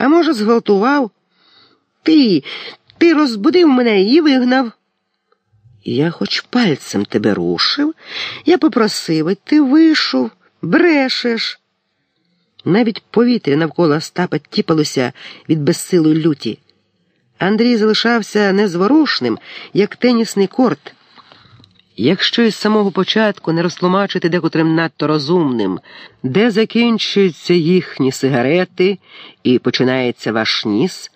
А може, зґвалтував? Ти, ти розбудив мене і вигнав. Я хоч пальцем тебе рушив, я попросив, і ти вийшов, брешеш. Навіть повітря навколо Остапа тіпалося від безсилої люті. Андрій залишався незворушним, як тенісний корт. Якщо із самого початку не розтлумачити декотрим надто розумним, де закінчуються їхні сигарети і починається ваш ніс,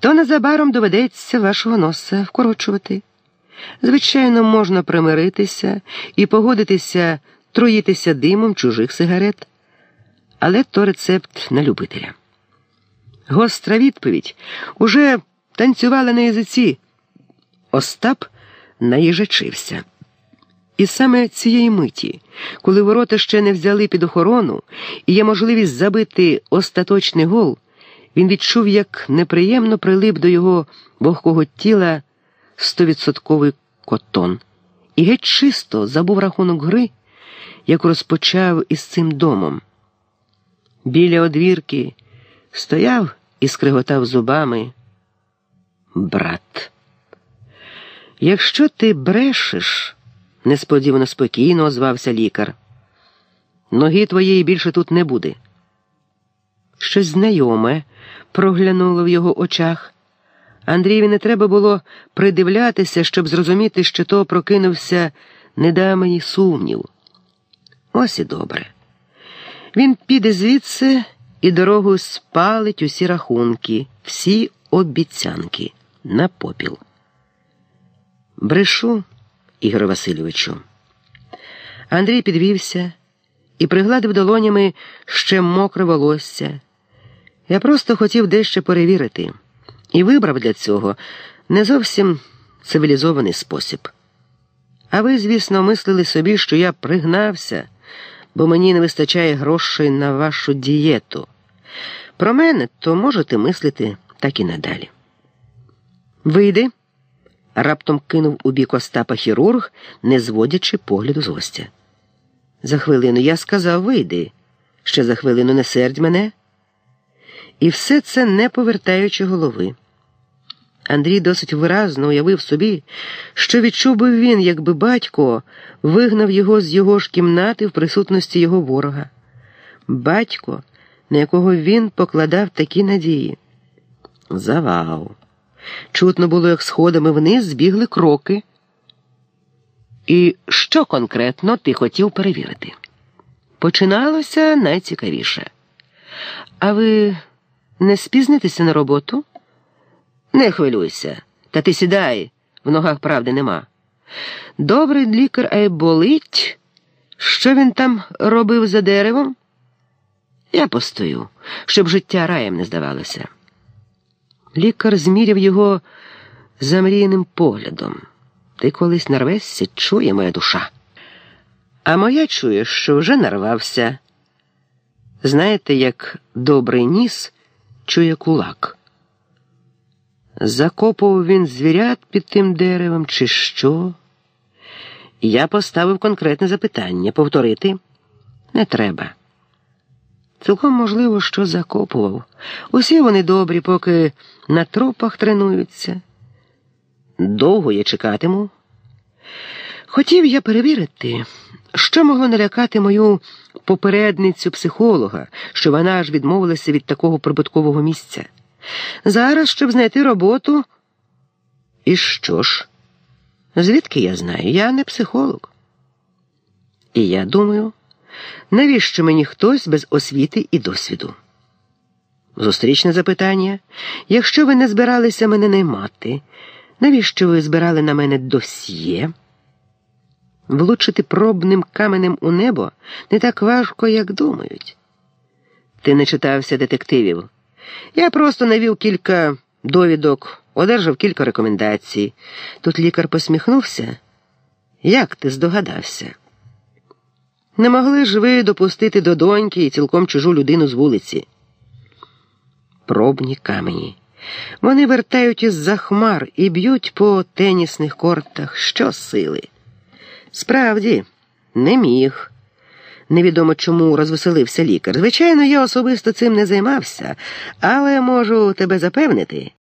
то незабаром доведеться вашого носа вкорочувати. Звичайно, можна примиритися і погодитися труїтися димом чужих сигарет, але то рецепт на любителя. Гостра відповідь уже танцювала на язиці. Остап наїжачився. І саме цієї миті, коли ворота ще не взяли під охорону і є можливість забити остаточний гол, він відчув, як неприємно прилип до його вогкого тіла стовідсотковий котон, і геть чисто забув рахунок гри, як розпочав із цим домом. Біля одвірки стояв і скриготав зубами. Брат. Якщо ти брешеш, несподівано спокійно озвався лікар. Ноги твоєї більше тут не буде. Щось знайоме проглянуло в його очах. Андрієві не треба було придивлятися, щоб зрозуміти, що то прокинувся недамені сумнів. Ось і добре. Він піде звідси і дорогою спалить усі рахунки, всі обіцянки на попіл. Брешу, Ігор Васильовичу. Андрій підвівся і пригладив долонями ще мокре волосся. Я просто хотів дещо перевірити і вибрав для цього не зовсім цивілізований спосіб. А ви, звісно, мислили собі, що я пригнався, бо мені не вистачає грошей на вашу дієту. Про мене то можете мислити так і надалі. Вийди, раптом кинув у бік Остапа хірург, не зводячи погляду з гостя. За хвилину я сказав вийди, ще за хвилину не сердь мене. І все це не повертаючи голови. Андрій досить виразно уявив собі, що відчув би він, якби батько вигнав його з його ж кімнати в присутності його ворога. Батько, на якого він покладав такі надії. Завал. Чутно було, як сходами вниз збігли кроки. І що конкретно ти хотів перевірити? Починалося найцікавіше. А ви не спізнитеся на роботу? Не хвилюйся, та ти сідай, в ногах правди нема. Добрий лікар ай болить. Що він там робив за деревом? Я постою, щоб життя раєм не здавалося. Лікар зміряв його замріяним поглядом. Ти колись нарвешся, чує моя душа. А моя чує, що вже нарвався. Знаєте, як добрий ніс чує кулак. Закопував він звірят під тим деревом, чи що? Я поставив конкретне запитання повторити не треба. Цілком можливо, що закопував. Усі вони добрі, поки на тропах тренуються. Довго я чекатиму. Хотів я перевірити, що могло налякати мою попередницю психолога, що вона аж відмовилася від такого прибуткового місця. Зараз, щоб знайти роботу. І що ж? Звідки я знаю? Я не психолог. І я думаю, навіщо мені хтось без освіти і досвіду? Зустрічне запитання. Якщо ви не збиралися мене наймати, навіщо ви збирали на мене досьє? Влучити пробним каменем у небо не так важко, як думають. Ти не читався детективів. Я просто навів кілька довідок, одержав кілька рекомендацій. Тут лікар посміхнувся. Як ти здогадався? Не могли ж ви допустити до доньки і цілком чужу людину з вулиці? Пробні камені. Вони вертають із за хмар і б'ють по тенісних кортах що сили. Справді, не міг. невідомо чому розвеселився лікар. Звичайно, я особисто цим не займався, але можу тебе запевнити.